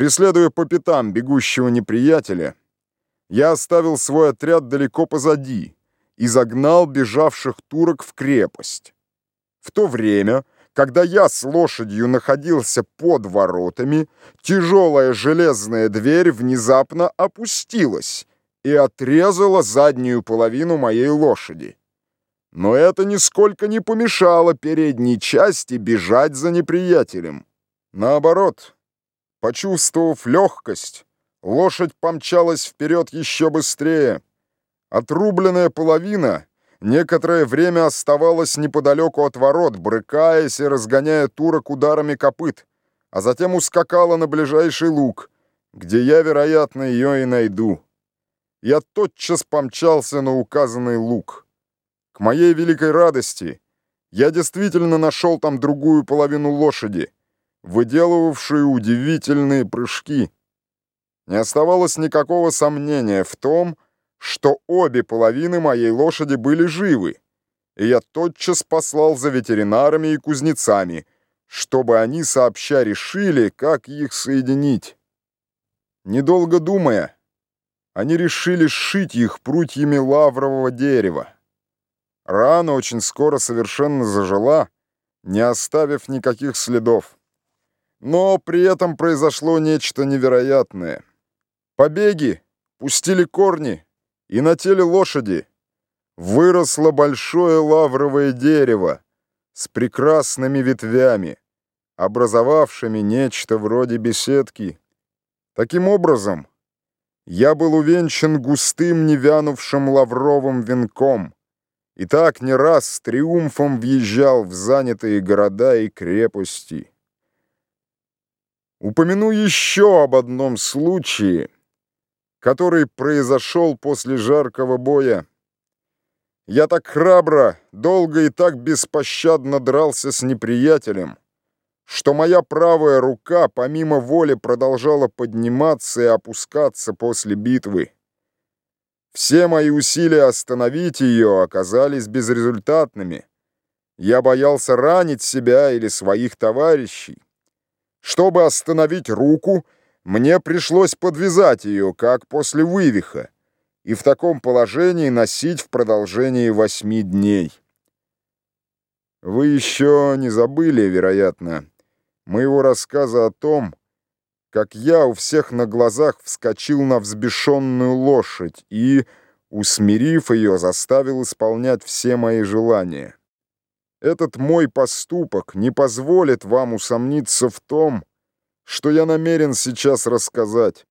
Преследуя по пятам бегущего неприятеля, я оставил свой отряд далеко позади и загнал бежавших турок в крепость. В то время, когда я с лошадью находился под воротами, тяжелая железная дверь внезапно опустилась и отрезала заднюю половину моей лошади. Но это нисколько не помешало передней части бежать за неприятелем. Наоборот, почувствовав легкость, лошадь помчалась вперед еще быстрее. Отрубленная половина некоторое время оставалась неподалеку от ворот, брыкаясь и разгоняя турок ударами копыт, а затем ускакала на ближайший луг, где я, вероятно, ее и найду. Я тотчас помчался на указанный луг. К моей великой радости я действительно нашел там другую половину лошади, выделывавшую удивительные прыжки. Не оставалось никакого сомнения в том, что обе половины моей лошади были живы, и я тотчас послал за ветеринарами и кузнецами, чтобы они сообща решили, как их соединить. Недолго думая, они решили сшить их прутьями лаврового дерева. Рана очень скоро совершенно зажила, не оставив никаких следов. Но при этом произошло нечто невероятное. Побеги пустили корни, и на теле лошади выросло большое лавровое дерево с прекрасными ветвями, образовавшими нечто вроде беседки. Таким образом, я был увенчан густым невянувшим лавровым венком, и так не раз с триумфом въезжал в занятые города и крепости. Упомяну еще об одном случае, который произошел после жаркого боя. Я так храбро, долго и так беспощадно дрался с неприятелем, что моя правая рука помимо воли продолжала подниматься и опускаться после битвы. Все мои усилия остановить ее оказались безрезультатными. Я боялся ранить себя или своих товарищей. Чтобы остановить руку, мне пришлось подвязать ее, как после вывиха, и в таком положении носить в продолжении восьми дней. Вы еще не забыли, вероятно, моего рассказа о том, как я у всех на глазах вскочил на взбешенную лошадь и, усмирив ее, заставил исполнять все мои желания. Этот мой поступок не позволит вам усомниться в том, что я намерен сейчас рассказать.